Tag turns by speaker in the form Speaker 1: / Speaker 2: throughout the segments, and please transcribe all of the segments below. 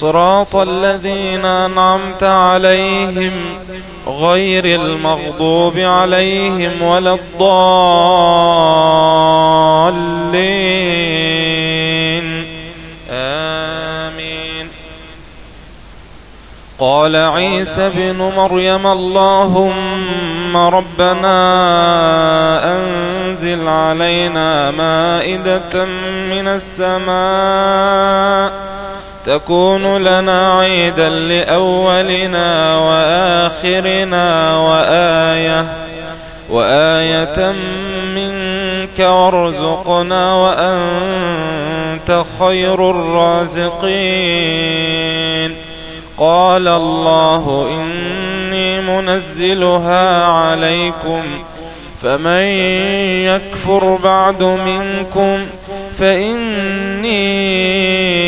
Speaker 1: صراط الذين أنعمت عليهم غير المغضوب عليهم ولا الضالين. آمين. قال عيسى بن مريم اللهم ربنا أنزل علينا مائدة من السماء تكون لنا عيدا لأولنا وآخرنا وآية وآية منك وارزقنا وأنت خير الرازقين قال الله إني منزلها عليكم فمن يكفر بعد منكم فإني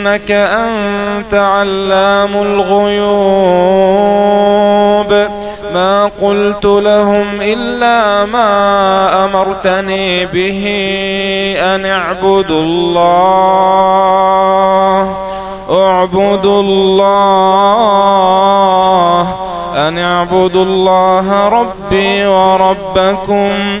Speaker 1: إنك أنت علام الغيوب. ما قلت لهم إلا ما أمرتني به أن اعبدوا الله. اعبدوا الله. أن اعبدوا الله ربي وربكم.